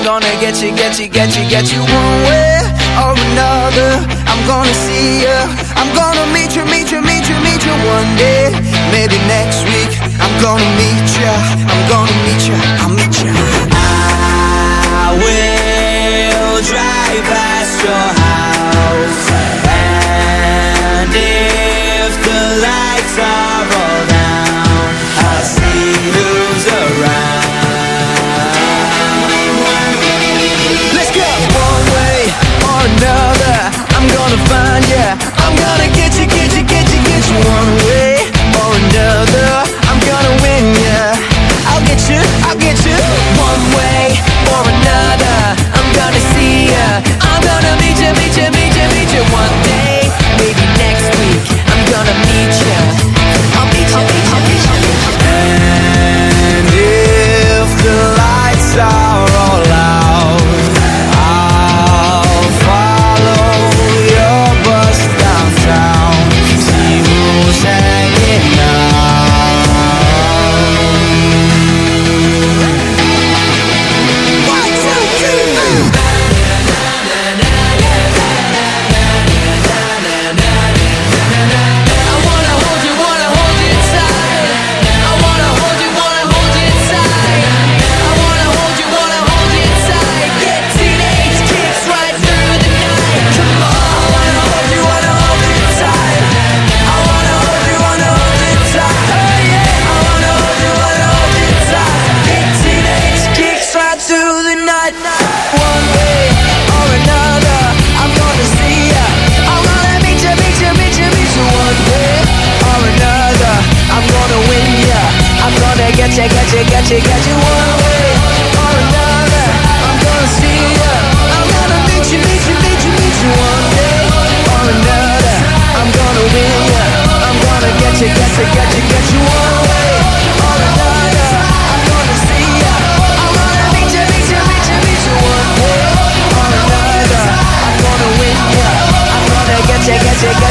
gonna get you, get you, get you, get you. One way or another, I'm gonna see you. I'm gonna meet you, meet you, meet you, meet you one day. Maybe next week, I'm gonna meet ya. I'm gonna meet ya. I'll meet ya. I will drive past your house. And if the lights are all gonna find ya. I'm gonna get you, get you, get you, get you. One way or another, I'm gonna win ya. I'll get you, I'll get you. One way or another, I'm gonna see ya. I'm gonna you, meet you, meet you,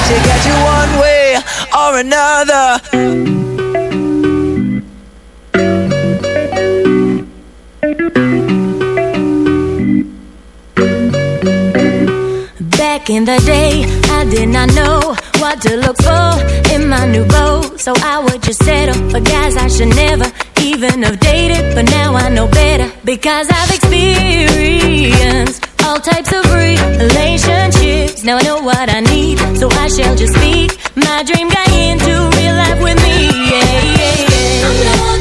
you, get you. One way or another. Back in the day, I did not know what to look for in my new beau. So I would just settle for guys I should never even have dated. But now I know better because I've experienced all types of relationships. Now I know what I need, so I shall just speak my dream guy into real life with me. Yeah, yeah, yeah.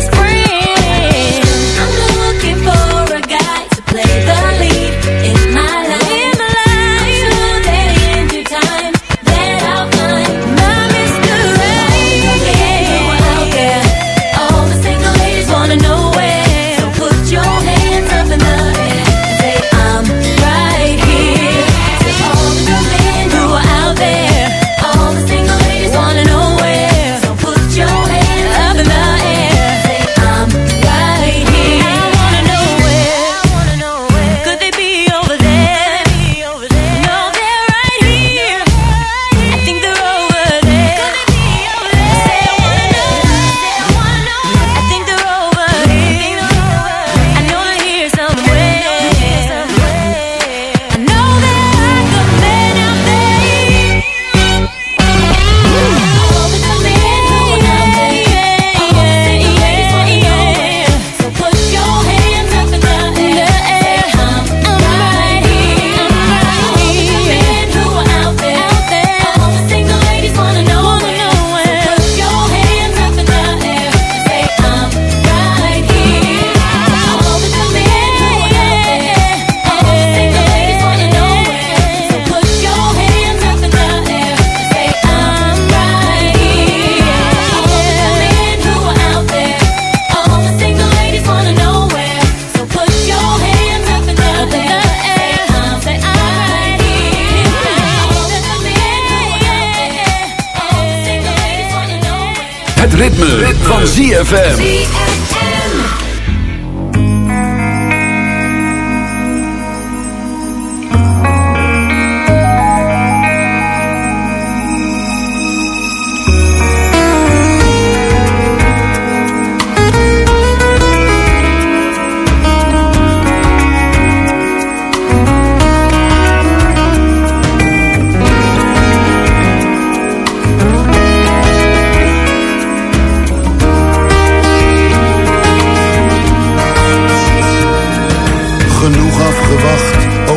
ZFM.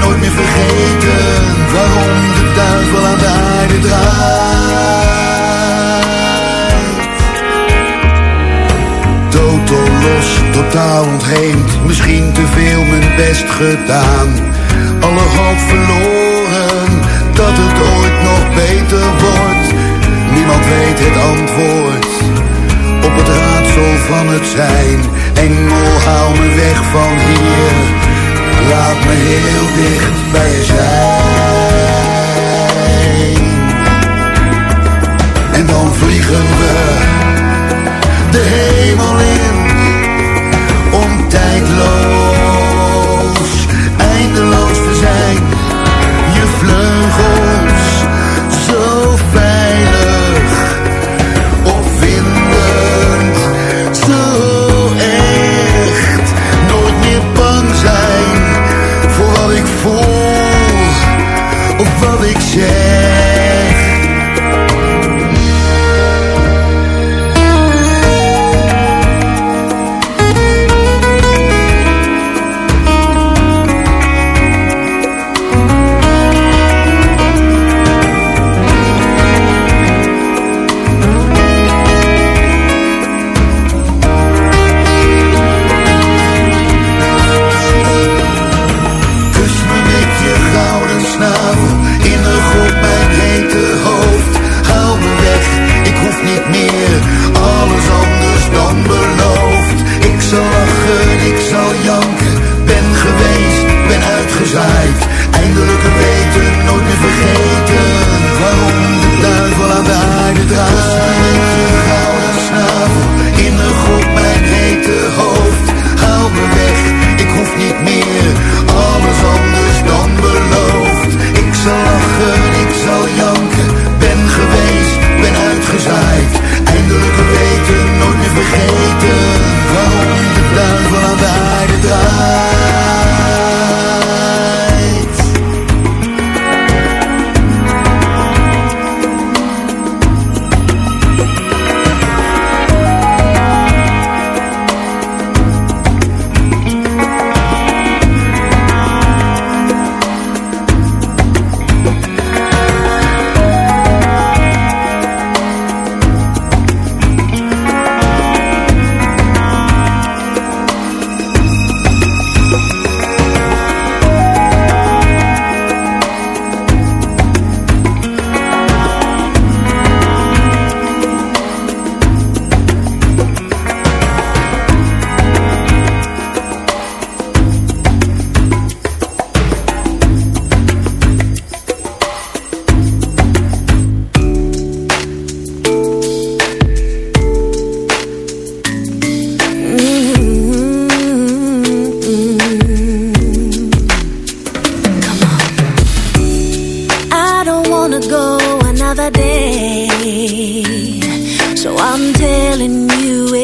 nooit meer vergeten, waarom de duivel aan de aarde draait. Totaal los, totaal ontheemd, misschien te veel mijn best gedaan. Alle hoop verloren, dat het ooit nog beter wordt. Niemand weet het antwoord op het raadsel van het zijn. Engel, haal me weg van hier. Laat me heel dicht bij je zijn. En dan vliegen we de hemel in. Om tijdloos,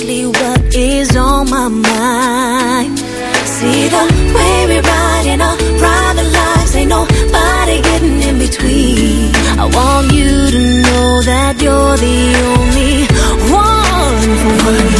exactly what is on my mind. See the way we ride in our private lives, ain't nobody getting in between. I want you to know that you're the only one for me.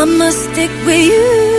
I must stick with you.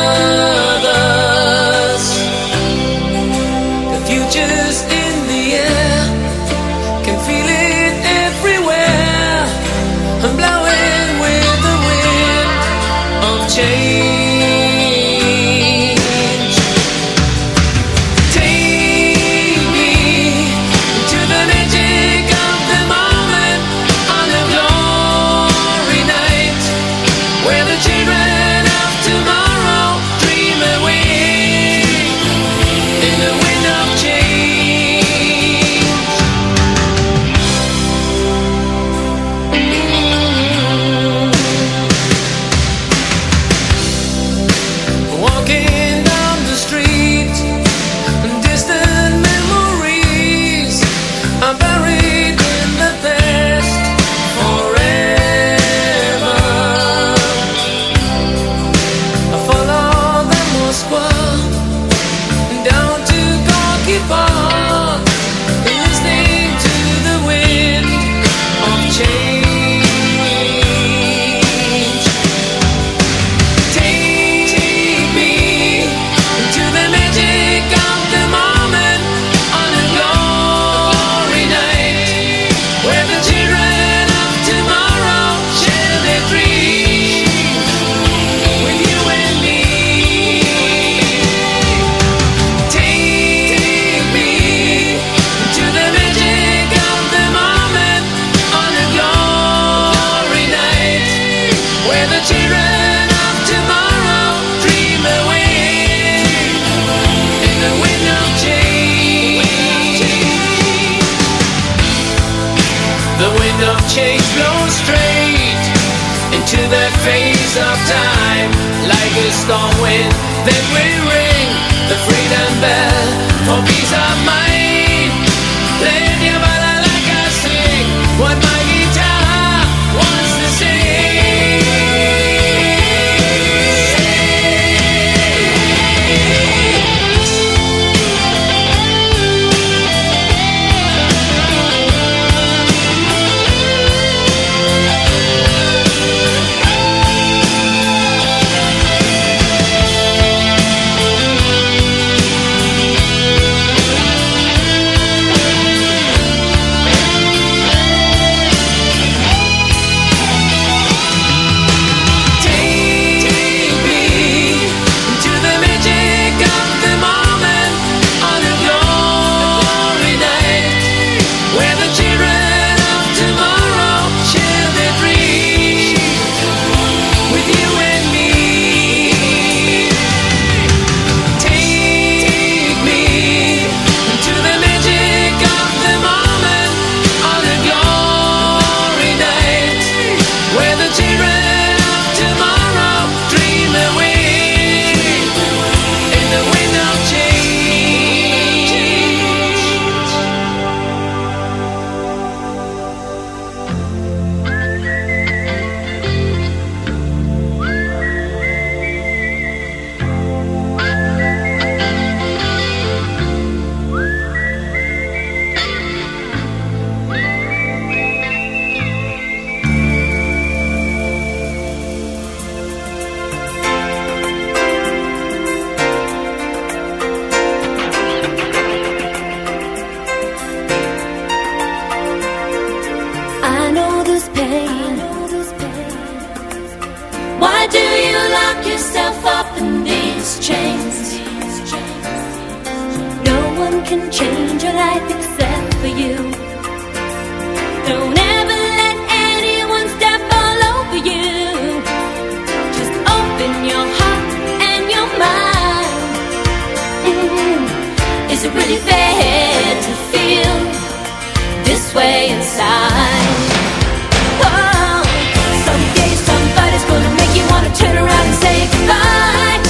Is it really fair to feel this way inside? Oh, some days, somebody's gonna make you wanna turn around and say goodbye.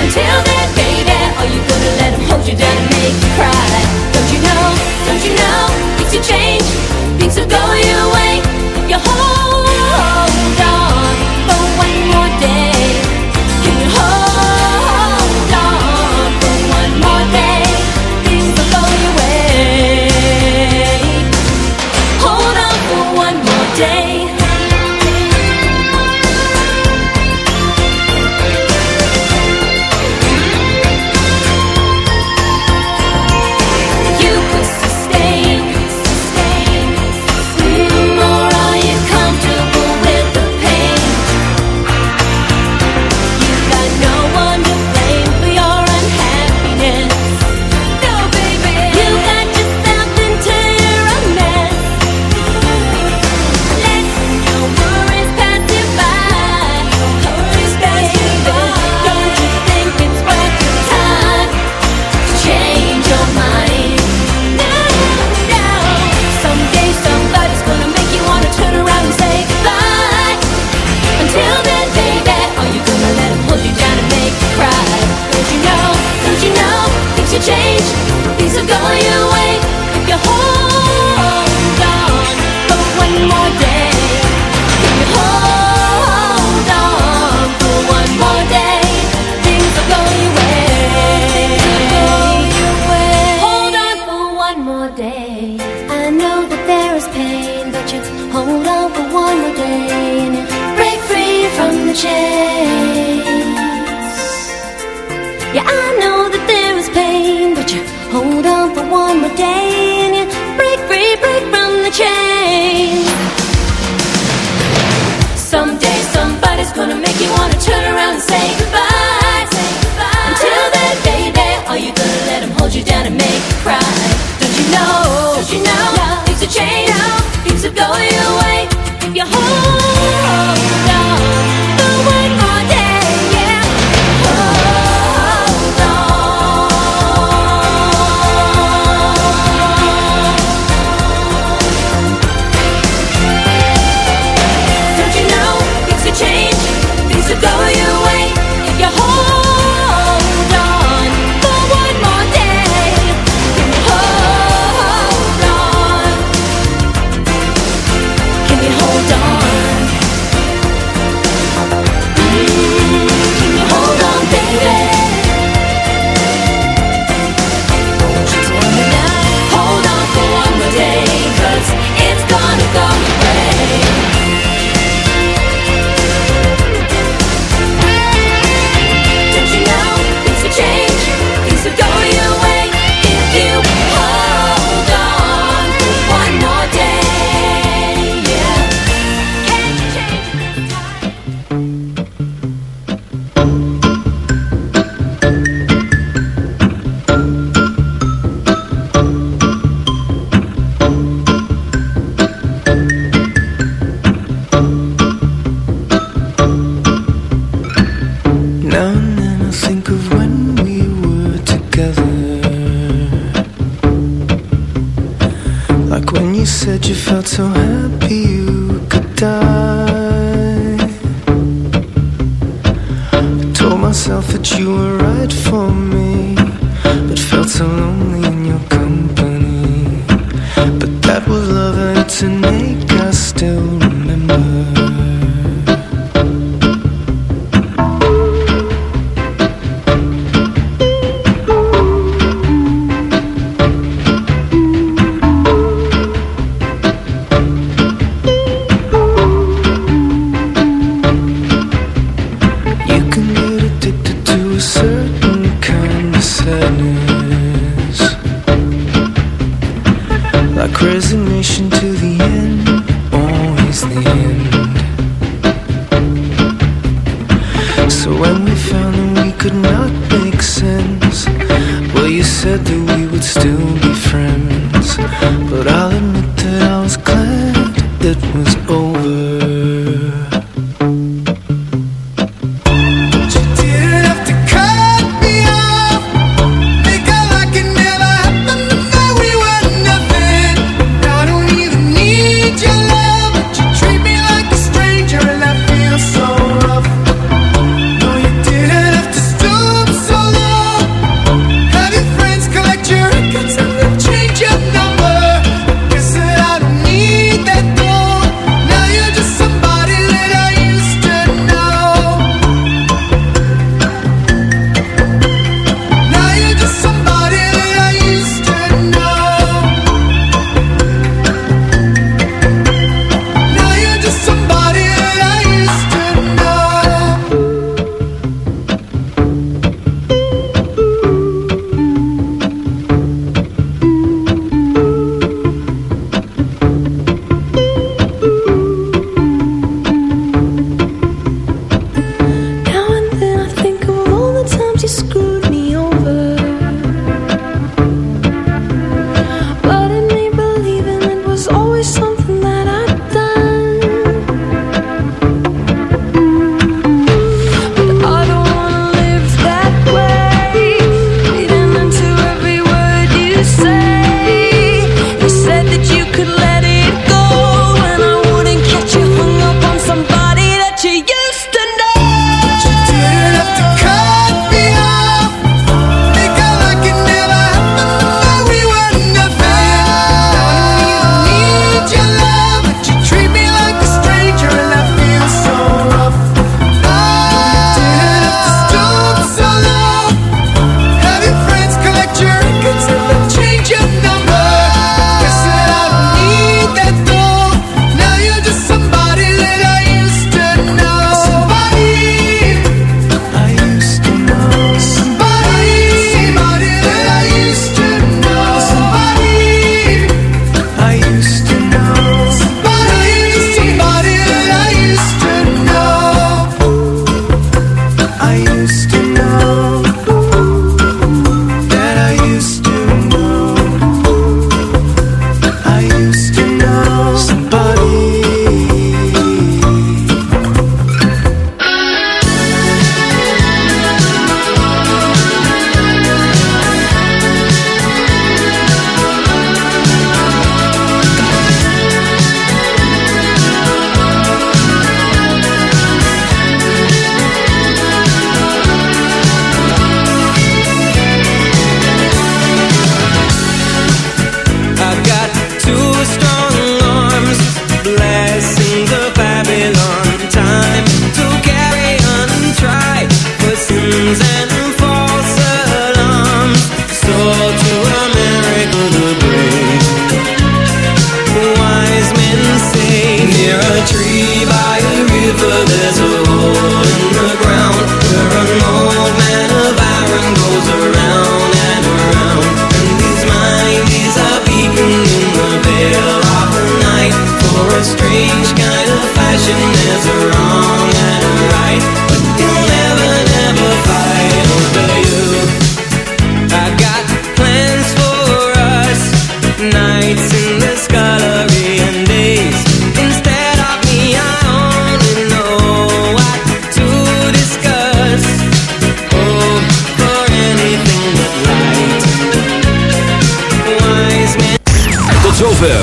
Until then, baby, are you gonna let him hold you down and make you cry? Don't you know? Don't you know? Things will change. things will go your way. Yeah, I know that there is pain, but you hold on for one more day and you break free, break from the chain. Someday somebody's gonna make you wanna turn around and say goodbye. Say goodbye. Until then, baby, are you gonna let hold you down and make you cry?